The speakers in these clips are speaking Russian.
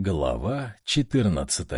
Глава 14.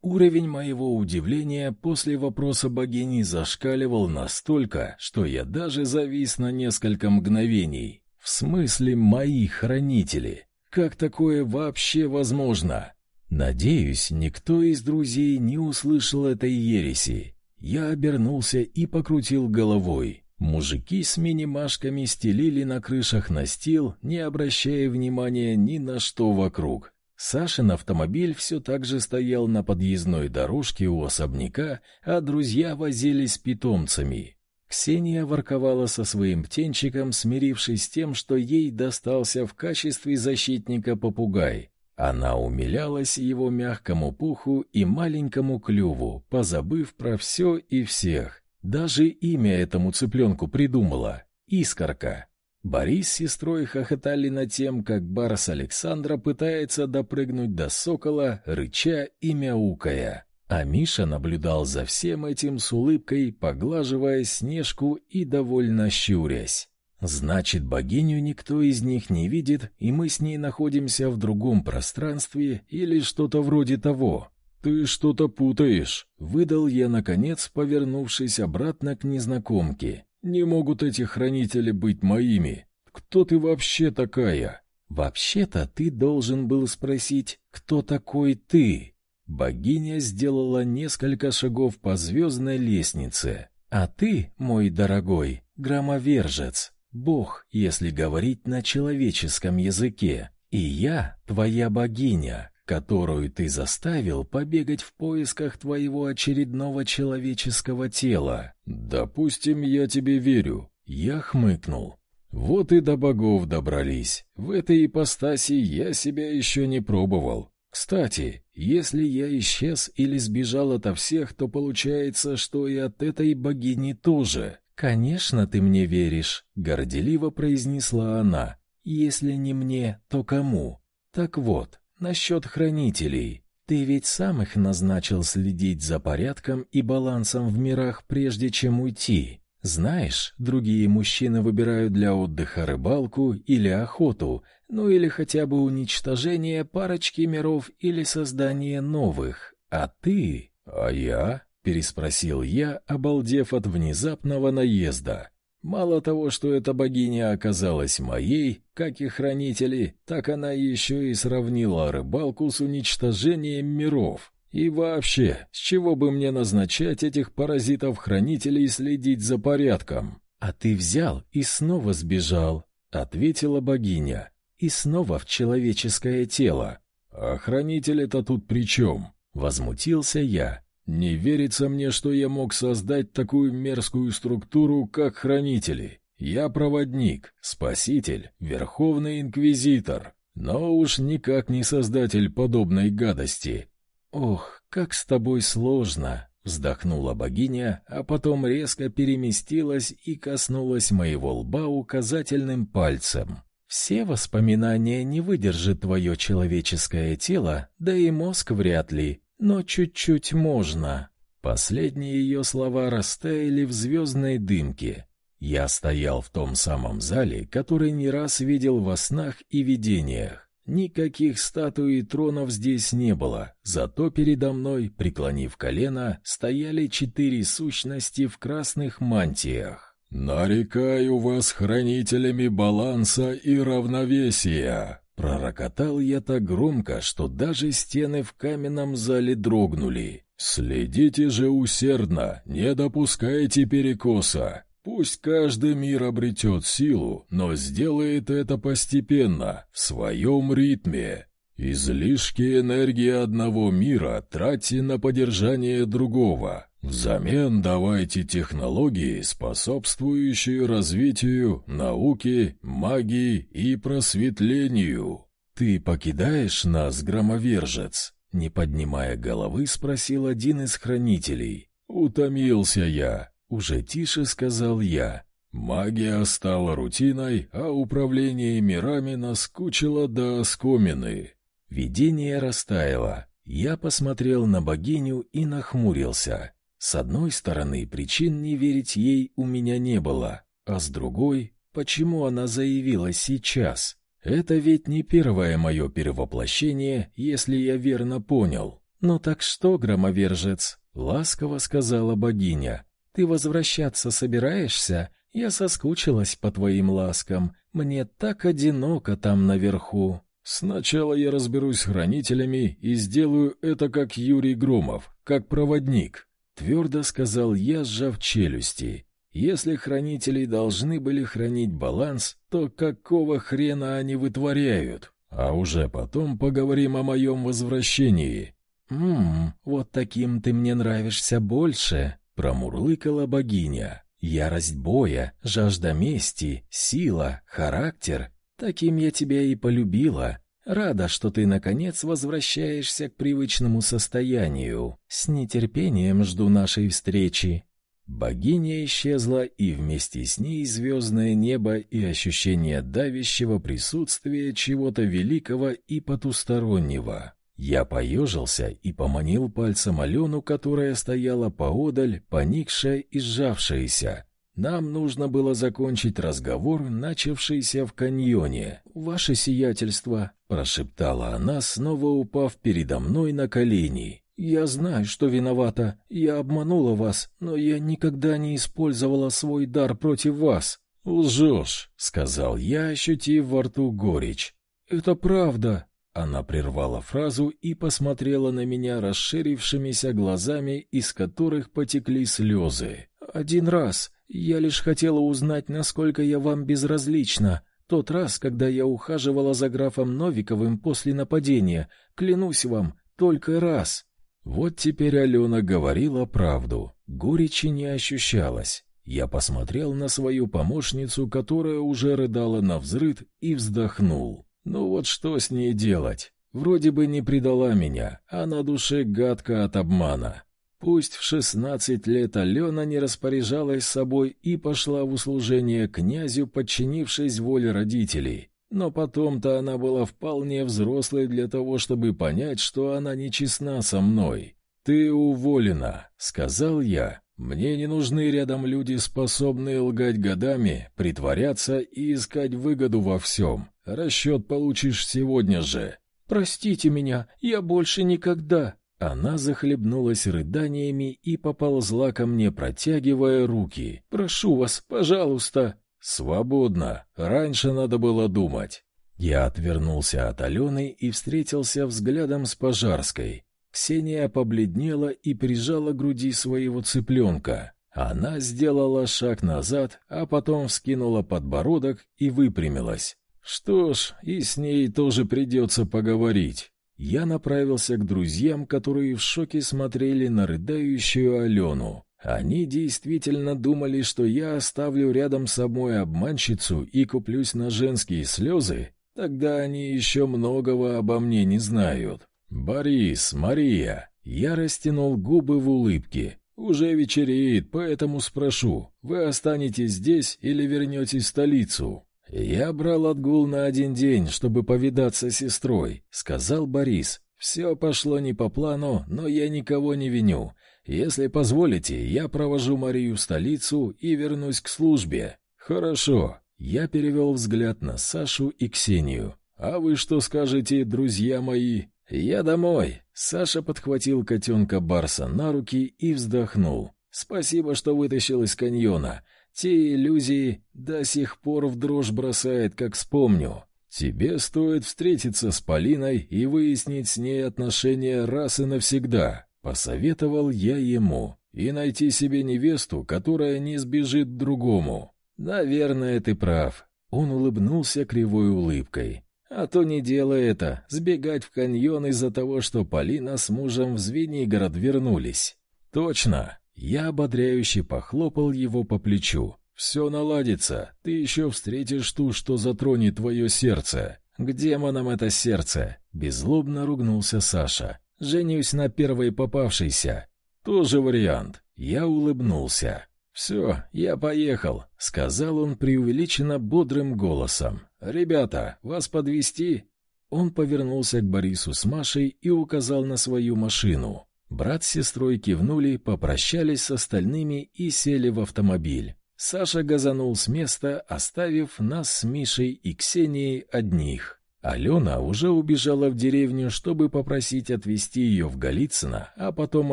Уровень моего удивления после вопроса богини зашкаливал настолько, что я даже завис на несколько мгновений. В смысле мои хранители? Как такое вообще возможно? Надеюсь, никто из друзей не услышал этой ереси. Я обернулся и покрутил головой. Мужики с мини-машками стелили на крышах настил, не обращая внимания ни на что вокруг. Сашин автомобиль все так же стоял на подъездной дорожке у особняка, а друзья возились с питомцами. Ксения ворковала со своим птенчиком, смирившись с тем, что ей достался в качестве защитника попугай. Она умилялась его мягкому пуху и маленькому клюву, позабыв про все и всех. Даже имя этому цыпленку придумала — Искорка. Борис с сестрой хохотали над тем, как Барс Александра пытается допрыгнуть до сокола, рыча и мяукая. А Миша наблюдал за всем этим с улыбкой, поглаживая Снежку и довольно щурясь. Значит, богиню никто из них не видит, и мы с ней находимся в другом пространстве или что-то вроде того. Ты что-то путаешь, выдал я наконец, повернувшись обратно к незнакомке. Не могут эти хранители быть моими. Кто ты вообще такая? Вообще-то ты должен был спросить, кто такой ты. Богиня сделала несколько шагов по звездной лестнице. А ты, мой дорогой, громовержец, бог, если говорить на человеческом языке. И я твоя богиня, которую ты заставил побегать в поисках твоего очередного человеческого тела. Допустим, я тебе верю. Я хмыкнул. Вот и до богов добрались. В этой ипостаси я себя еще не пробовал. Кстати, если я исчез или сбежал ото всех, то получается, что и от этой богини тоже. Конечно, ты мне веришь, горделиво произнесла она. Если не мне, то кому? Так вот, Насчет хранителей. Ты ведь сам их назначил следить за порядком и балансом в мирах, прежде чем уйти. Знаешь, другие мужчины выбирают для отдыха рыбалку или охоту, ну или хотя бы уничтожение парочки миров или создание новых. А ты? А я? переспросил я, обалдев от внезапного наезда. Мало того, что эта богиня оказалась моей, как и хранители, так она еще и сравнила рыбалку с уничтожением миров. И вообще, с чего бы мне назначать этих паразитов-хранителей следить за порядком? А ты взял и снова сбежал, ответила богиня. И снова в человеческое тело. А хранители-то тут при чем? Возмутился я. Не верится мне, что я мог создать такую мерзкую структуру, как хранители. Я проводник, спаситель, верховный инквизитор, но уж никак не создатель подобной гадости. Ох, как с тобой сложно, вздохнула богиня, а потом резко переместилась и коснулась моего лба указательным пальцем. Все воспоминания не выдержит твое человеческое тело, да и мозг вряд ли но чуть-чуть можно. Последние ее слова растаяли в звездной дымке. Я стоял в том самом зале, который не раз видел во снах и видениях. Никаких статуй и тронов здесь не было, зато передо мной, преклонив колено, стояли четыре сущности в красных мантиях. «Нарекаю вас хранителями баланса и равновесия», Пророкотал я так громко, что даже стены в каменном зале дрогнули. Следите же усердно, не допускайте перекоса. Пусть каждый мир обретет силу, но сделает это постепенно, в своем ритме. Излишки энергии одного мира тратьте на поддержание другого. Взамен давайте технологии, способствующие развитию науки, магии и просветлению. Ты покидаешь нас, громовержец? Не поднимая головы, спросил один из хранителей. Утомился я, уже тише сказал я. Магия стала рутиной, а управление мирами наскучило до оскомины. Видение растаяло. Я посмотрел на богиню и нахмурился. С одной стороны, причин не верить ей у меня не было, а с другой, почему она заявила сейчас? Это ведь не первое мое перевоплощение, если я верно понял. Ну так что, громовержец, ласково сказала богиня. Ты возвращаться собираешься? Я соскучилась по твоим ласкам. Мне так одиноко там наверху. Сначала я разберусь с хранителями и сделаю это как Юрий Громов, как проводник, твердо сказал я, сжав челюсти. Если хранители должны были хранить баланс, то какого хрена они вытворяют? А уже потом поговорим о моем возвращении. Мм, вот таким ты мне нравишься больше, промурлыкала богиня. Ярость боя, жажда мести, сила, характер Таким я тебя и полюбила. Рада, что ты наконец возвращаешься к привычному состоянию. С нетерпением жду нашей встречи. Богиня исчезла, и вместе с ней звездное небо и ощущение давящего присутствия чего-то великого и потустороннего. Я поежился и поманил пальцем Алену, которая стояла поодаль, поникшая и сжавшаяся. Нам нужно было закончить разговор, начавшийся в каньоне. «Ваше сиятельство», — прошептала она, снова упав передо мной на колени. «Я знаю, что виновата. Я обманула вас, но я никогда не использовала свой дар против вас». «Лжешь», — сказал я, ощутив во рту горечь. «Это правда». Она прервала фразу и посмотрела на меня расширившимися глазами, из которых потекли слезы. «Один раз. Я лишь хотела узнать, насколько я вам безразлична. Тот раз, когда я ухаживала за графом Новиковым после нападения, клянусь вам, только раз. Вот теперь Алена говорила правду. Горечи не ощущалось. Я посмотрел на свою помощницу, которая уже рыдала на взрыд, и вздохнул. Ну вот что с ней делать? Вроде бы не предала меня, а на душе гадко от обмана. Пусть в шестнадцать лет Алена не распоряжалась собой и пошла в услужение князю, подчинившись воле родителей, но потом-то она была вполне взрослой для того, чтобы понять, что она нечестна со мной. «Ты уволена», — сказал я. «Мне не нужны рядом люди, способные лгать годами, притворяться и искать выгоду во всем. Расчет получишь сегодня же». «Простите меня, я больше никогда...» Она захлебнулась рыданиями и поползла ко мне, протягивая руки. «Прошу вас, пожалуйста!» «Свободно. Раньше надо было думать». Я отвернулся от Алены и встретился взглядом с Пожарской. Ксения побледнела и прижала к груди своего цыпленка. Она сделала шаг назад, а потом вскинула подбородок и выпрямилась. Что ж, и с ней тоже придется поговорить. Я направился к друзьям, которые в шоке смотрели на рыдающую Алену. Они действительно думали, что я оставлю рядом с собой обманщицу и куплюсь на женские слезы? Тогда они еще многого обо мне не знают. «Борис, Мария!» Я растянул губы в улыбке. «Уже вечереет, поэтому спрошу, вы останетесь здесь или вернетесь в столицу?» «Я брал отгул на один день, чтобы повидаться с сестрой», — сказал Борис. «Все пошло не по плану, но я никого не виню. Если позволите, я провожу Марию в столицу и вернусь к службе». «Хорошо». Я перевел взгляд на Сашу и Ксению. «А вы что скажете, друзья мои?» «Я домой». Саша подхватил котенка Барса на руки и вздохнул. «Спасибо, что вытащил из каньона. Те иллюзии до сих пор в дрожь бросает, как вспомню. Тебе стоит встретиться с Полиной и выяснить с ней отношения раз и навсегда, посоветовал я ему, и найти себе невесту, которая не сбежит другому. Наверное, ты прав. Он улыбнулся кривой улыбкой. А то не делай это, сбегать в каньон из-за того, что Полина с мужем в Звенигород вернулись. Точно. Я ободряюще похлопал его по плечу. «Все наладится. Ты еще встретишь ту, что затронет твое сердце». «К демонам это сердце!» — беззлобно ругнулся Саша. «Женюсь на первой попавшейся». «Тоже вариант». Я улыбнулся. «Все, я поехал», — сказал он преувеличенно бодрым голосом. «Ребята, вас подвести? Он повернулся к Борису с Машей и указал на свою машину. Брат с сестрой кивнули, попрощались с остальными и сели в автомобиль. Саша газанул с места, оставив нас с Мишей и Ксенией одних. Алена уже убежала в деревню, чтобы попросить отвезти ее в Голицыно, а потом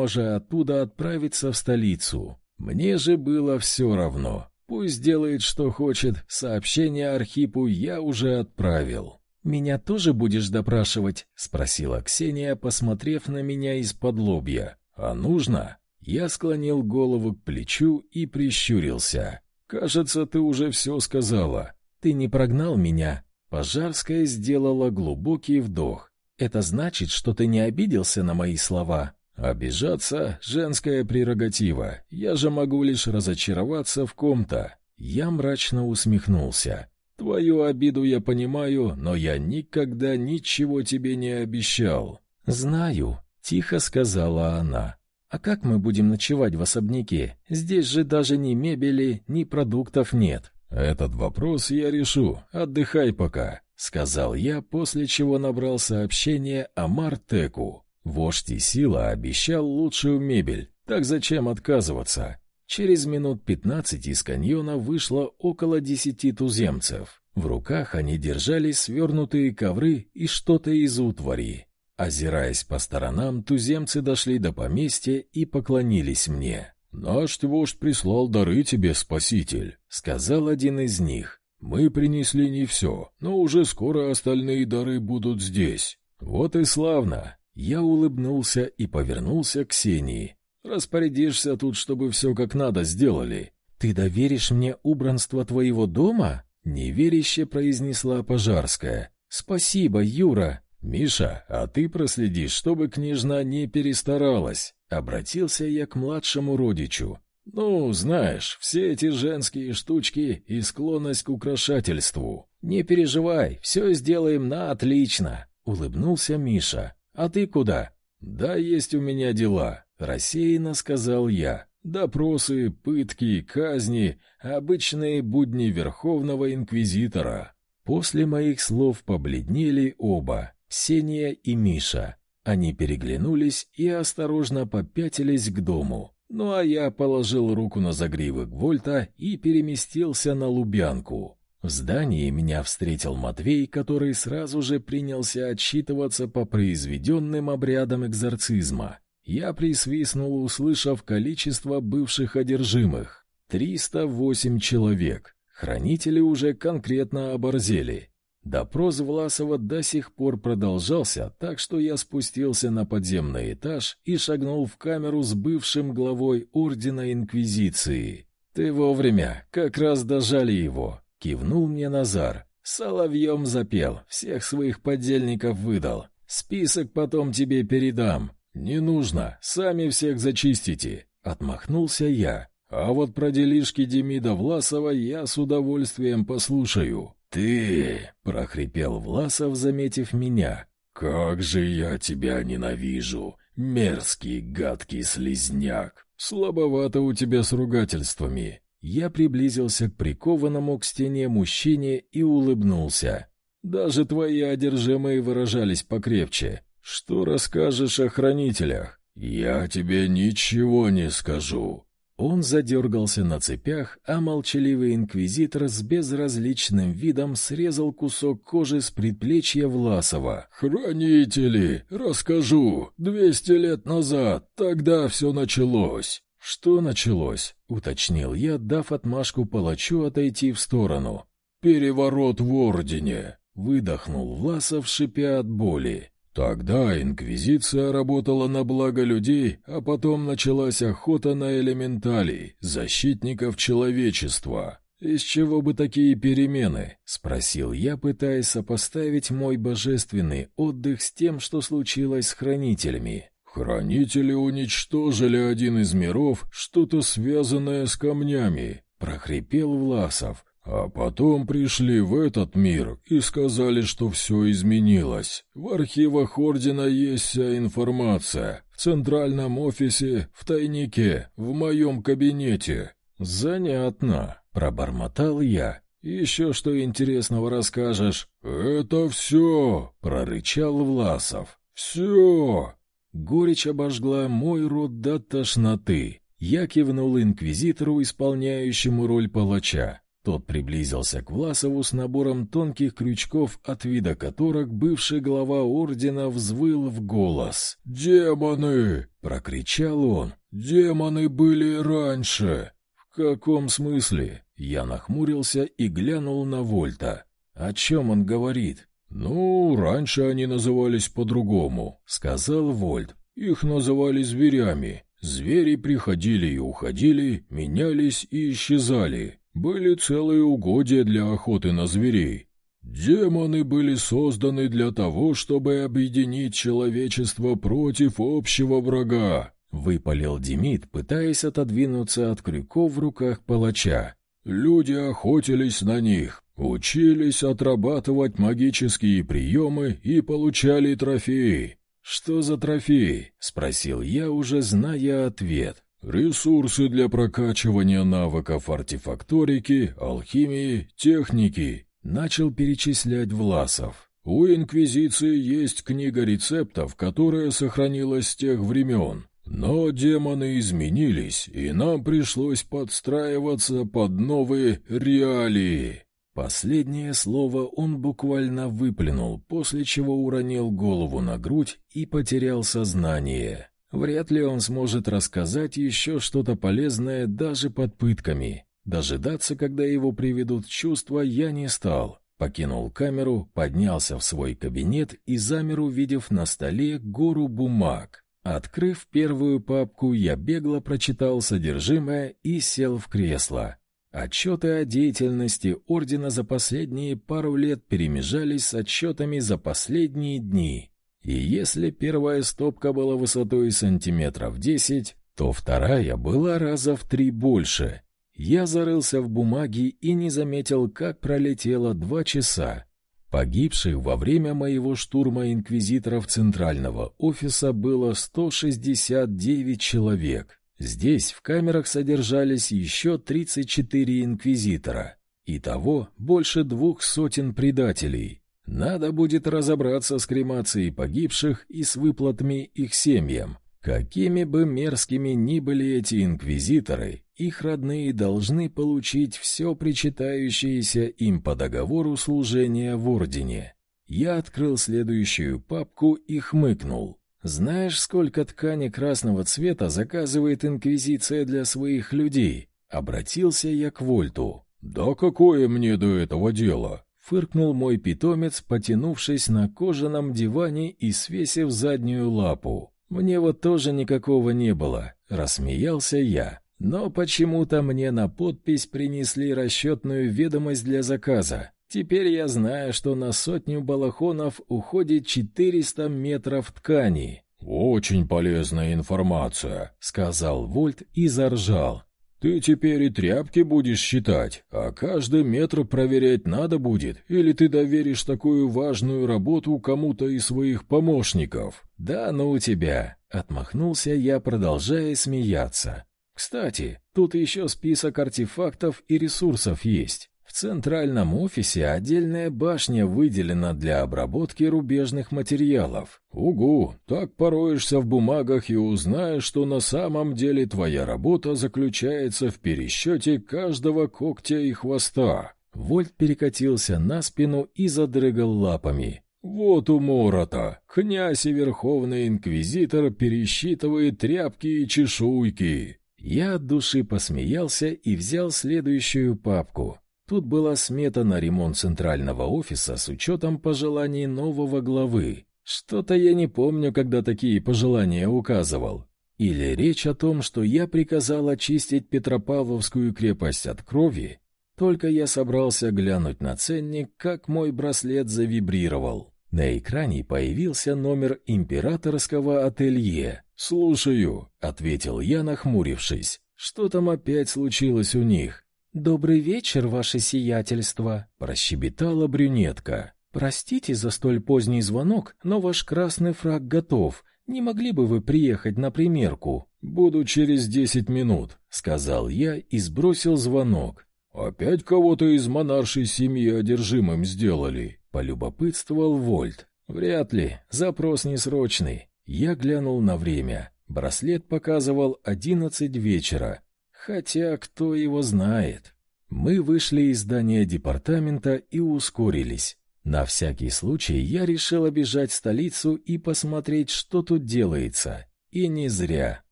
уже оттуда отправиться в столицу. Мне же было все равно. Пусть делает, что хочет, сообщение Архипу я уже отправил. «Меня тоже будешь допрашивать?» — спросила Ксения, посмотрев на меня из-под лобья. «А нужно?» Я склонил голову к плечу и прищурился. «Кажется, ты уже все сказала. Ты не прогнал меня?» Пожарская сделала глубокий вдох. «Это значит, что ты не обиделся на мои слова?» «Обижаться — женская прерогатива. Я же могу лишь разочароваться в ком-то». Я мрачно усмехнулся. «Твою обиду я понимаю, но я никогда ничего тебе не обещал». «Знаю», — тихо сказала она. А как мы будем ночевать в особняке? Здесь же даже ни мебели, ни продуктов нет. Этот вопрос я решу. Отдыхай пока, сказал я, после чего набрал сообщение о Мартеку. Вождь и сила обещал лучшую мебель. Так зачем отказываться? Через минут пятнадцать из каньона вышло около десяти туземцев. В руках они держали свернутые ковры и что-то из утвари. Озираясь по сторонам, туземцы дошли до поместья и поклонились мне. «Наш вождь прислал дары тебе, спаситель», — сказал один из них. «Мы принесли не все, но уже скоро остальные дары будут здесь». «Вот и славно!» Я улыбнулся и повернулся к Ксении. «Распорядишься тут, чтобы все как надо сделали». «Ты доверишь мне убранство твоего дома?» — неверяще произнесла Пожарская. «Спасибо, Юра!» «Миша, а ты проследи, чтобы княжна не перестаралась», — обратился я к младшему родичу. «Ну, знаешь, все эти женские штучки и склонность к украшательству». «Не переживай, все сделаем на отлично», — улыбнулся Миша. «А ты куда?» «Да есть у меня дела», — рассеянно сказал я. «Допросы, пытки, казни, обычные будни Верховного Инквизитора». После моих слов побледнели оба. Ксения и Миша. Они переглянулись и осторожно попятились к дому. Ну а я положил руку на загривок Вольта и переместился на Лубянку. В здании меня встретил Матвей, который сразу же принялся отчитываться по произведенным обрядам экзорцизма. Я присвистнул, услышав количество бывших одержимых. 308 человек. Хранители уже конкретно оборзели. Допрос Власова до сих пор продолжался, так что я спустился на подземный этаж и шагнул в камеру с бывшим главой Ордена Инквизиции. «Ты вовремя, как раз дожали его», — кивнул мне Назар. «Соловьем запел, всех своих подельников выдал. Список потом тебе передам. Не нужно, сами всех зачистите», — отмахнулся я. «А вот про делишки Демида Власова я с удовольствием послушаю». «Ты!» — прохрипел Власов, заметив меня. «Как же я тебя ненавижу! Мерзкий, гадкий слизняк! Слабовато у тебя с ругательствами!» Я приблизился к прикованному к стене мужчине и улыбнулся. «Даже твои одержимые выражались покрепче. Что расскажешь о хранителях?» «Я тебе ничего не скажу. Он задергался на цепях, а молчаливый инквизитор с безразличным видом срезал кусок кожи с предплечья Власова. «Хранители! Расскажу! Двести лет назад! Тогда все началось!» «Что началось?» — уточнил я, дав отмашку палачу отойти в сторону. «Переворот в Ордене!» — выдохнул Власов, шипя от боли. Тогда инквизиция работала на благо людей, а потом началась охота на элементалей, защитников человечества. «Из чего бы такие перемены?» — спросил я, пытаясь сопоставить мой божественный отдых с тем, что случилось с хранителями. «Хранители уничтожили один из миров, что-то связанное с камнями», — прохрипел Власов. А потом пришли в этот мир и сказали, что все изменилось. В архивах Ордена есть вся информация. В центральном офисе, в тайнике, в моем кабинете. «Занятно», — пробормотал я. «Еще что интересного расскажешь?» «Это все», — прорычал Власов. «Все». Горечь обожгла мой рот до тошноты. Я кивнул инквизитору, исполняющему роль палача. Тот приблизился к Власову с набором тонких крючков, от вида которых бывший глава ордена взвыл в голос. «Демоны!» — прокричал он. «Демоны были раньше!» «В каком смысле?» Я нахмурился и глянул на Вольта. «О чем он говорит?» «Ну, раньше они назывались по-другому», — сказал Вольт. «Их называли зверями. Звери приходили и уходили, менялись и исчезали. Были целые угодья для охоты на зверей. Демоны были созданы для того, чтобы объединить человечество против общего врага, выпалил Демид, пытаясь отодвинуться от крюков в руках палача. Люди охотились на них, учились отрабатывать магические приемы и получали трофеи. Что за трофеи? спросил я, уже зная ответ. Ресурсы для прокачивания навыков артефакторики, алхимии, техники, начал перечислять Власов. У Инквизиции есть книга рецептов, которая сохранилась с тех времен. Но демоны изменились, и нам пришлось подстраиваться под новые реалии. Последнее слово он буквально выплюнул, после чего уронил голову на грудь и потерял сознание. Вряд ли он сможет рассказать еще что-то полезное даже под пытками. Дожидаться, когда его приведут в чувство, я не стал. Покинул камеру, поднялся в свой кабинет и замер, увидев на столе гору бумаг. Открыв первую папку, я бегло прочитал содержимое и сел в кресло. Отчеты о деятельности ордена за последние пару лет перемежались с отчетами за последние дни. И если первая стопка была высотой сантиметров десять, то вторая была раза в три больше. Я зарылся в бумаги и не заметил, как пролетело два часа. Погибших во время моего штурма инквизиторов Центрального офиса было 169 человек. Здесь в камерах содержались еще 34 инквизитора. Итого больше двух сотен предателей. Надо будет разобраться с кремацией погибших и с выплатами их семьям. Какими бы мерзкими ни были эти инквизиторы, их родные должны получить все причитающееся им по договору служения в ордене. Я открыл следующую папку и хмыкнул. Знаешь, сколько ткани красного цвета заказывает инквизиция для своих людей? Обратился я к Вольту. Да какое мне до этого дело? Фыркнул мой питомец, потянувшись на кожаном диване и свесив заднюю лапу. Мне вот тоже никакого не было, рассмеялся я. Но почему-то мне на подпись принесли расчетную ведомость для заказа. Теперь я знаю, что на сотню балахонов уходит 400 метров ткани. Очень полезная информация, сказал Вольт и заржал. Ты теперь и тряпки будешь считать, а каждый метр проверять надо будет, или ты доверишь такую важную работу кому-то из своих помощников? Да ну тебя, отмахнулся я, продолжая смеяться. Кстати, тут еще список артефактов и ресурсов есть. Центральном офисе отдельная башня выделена для обработки рубежных материалов. Угу, так пороешься в бумагах и узнаешь, что на самом деле твоя работа заключается в пересчете каждого когтя и хвоста. Вольт перекатился на спину и задрыгал лапами. Вот умора-то! Князь и верховный инквизитор пересчитывает тряпки и чешуйки. Я от души посмеялся и взял следующую папку. Тут была смета на ремонт центрального офиса с учетом пожеланий нового главы. Что-то я не помню, когда такие пожелания указывал. Или речь о том, что я приказал очистить Петропавловскую крепость от крови. Только я собрался глянуть на ценник, как мой браслет завибрировал. На экране появился номер императорского ателье. «Слушаю», — ответил я, нахмурившись. «Что там опять случилось у них?» «Добрый вечер, ваше сиятельство», — прощебетала брюнетка. «Простите за столь поздний звонок, но ваш красный фраг готов. Не могли бы вы приехать на примерку?» «Буду через десять минут», — сказал я и сбросил звонок. «Опять кого-то из монаршей семьи одержимым сделали», — полюбопытствовал Вольт. «Вряд ли. Запрос несрочный». Я глянул на время. Браслет показывал одиннадцать вечера. Хотя кто его знает. Мы вышли из здания департамента и ускорились. На всякий случай я решил обижать столицу и посмотреть, что тут делается. И не зря.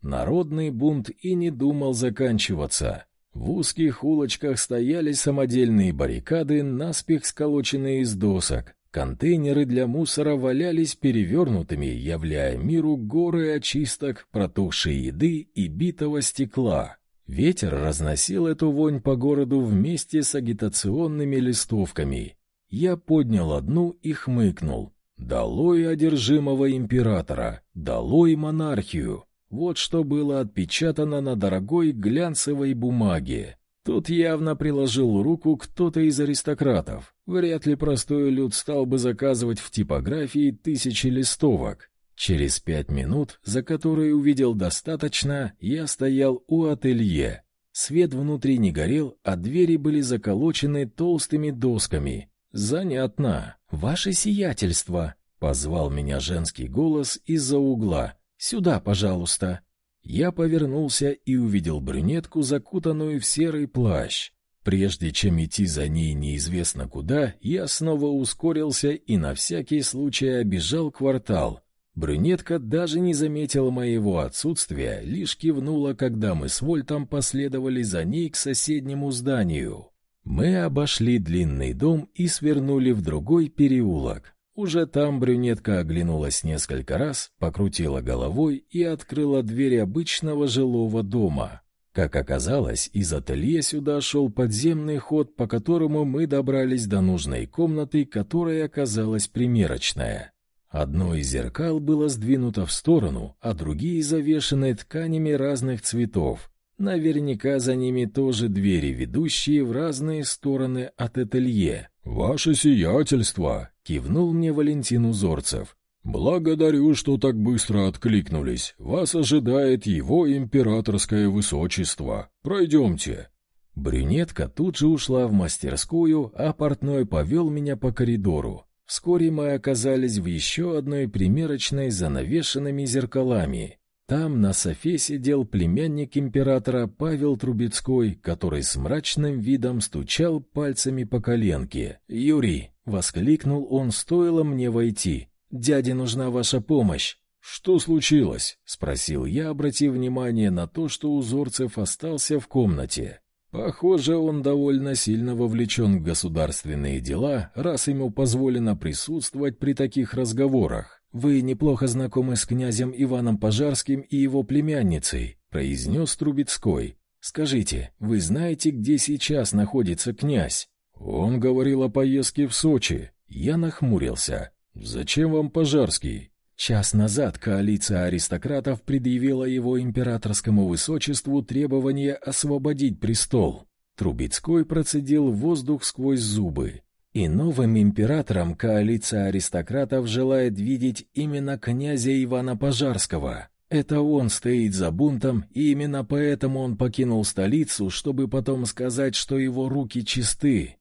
Народный бунт и не думал заканчиваться. В узких улочках стояли самодельные баррикады, наспех сколоченные из досок. Контейнеры для мусора валялись перевернутыми, являя миру горы очисток, протухшей еды и битого стекла. Ветер разносил эту вонь по городу вместе с агитационными листовками. Я поднял одну и хмыкнул. «Долой одержимого императора! Долой монархию!» Вот что было отпечатано на дорогой глянцевой бумаге. Тут явно приложил руку кто-то из аристократов. Вряд ли простой люд стал бы заказывать в типографии тысячи листовок. Через пять минут, за которые увидел достаточно, я стоял у ателье. Свет внутри не горел, а двери были заколочены толстыми досками. Занятно. Ваше сиятельство, позвал меня женский голос из-за угла. Сюда, пожалуйста. Я повернулся и увидел брюнетку, закутанную в серый плащ. Прежде чем идти за ней неизвестно куда, я снова ускорился и на всякий случай обежал квартал. Брюнетка даже не заметила моего отсутствия, лишь кивнула, когда мы с Вольтом последовали за ней к соседнему зданию. Мы обошли длинный дом и свернули в другой переулок. Уже там брюнетка оглянулась несколько раз, покрутила головой и открыла дверь обычного жилого дома. Как оказалось, из ателье сюда шел подземный ход, по которому мы добрались до нужной комнаты, которая оказалась примерочная. Одно из зеркал было сдвинуто в сторону, а другие завешены тканями разных цветов. Наверняка за ними тоже двери, ведущие в разные стороны от ателье. «Ваше сиятельство!» — кивнул мне Валентин Узорцев. «Благодарю, что так быстро откликнулись. Вас ожидает его императорское высочество. Пройдемте». Брюнетка тут же ушла в мастерскую, а портной повел меня по коридору. Вскоре мы оказались в еще одной примерочной за навешенными зеркалами. Там на софе сидел племянник императора Павел Трубецкой, который с мрачным видом стучал пальцами по коленке. «Юрий!» — воскликнул он, стоило мне войти. «Дяде нужна ваша помощь!» «Что случилось?» — спросил я, обратив внимание на то, что Узорцев остался в комнате. Похоже, он довольно сильно вовлечен в государственные дела, раз ему позволено присутствовать при таких разговорах. Вы неплохо знакомы с князем Иваном Пожарским и его племянницей, произнес Трубецкой. Скажите, вы знаете, где сейчас находится князь? Он говорил о поездке в Сочи. Я нахмурился. Зачем вам Пожарский? Час назад коалиция аристократов предъявила его императорскому высочеству требование освободить престол. Трубецкой процедил воздух сквозь зубы. И новым императором коалиция аристократов желает видеть именно князя Ивана Пожарского. Это он стоит за бунтом, и именно поэтому он покинул столицу, чтобы потом сказать, что его руки чисты.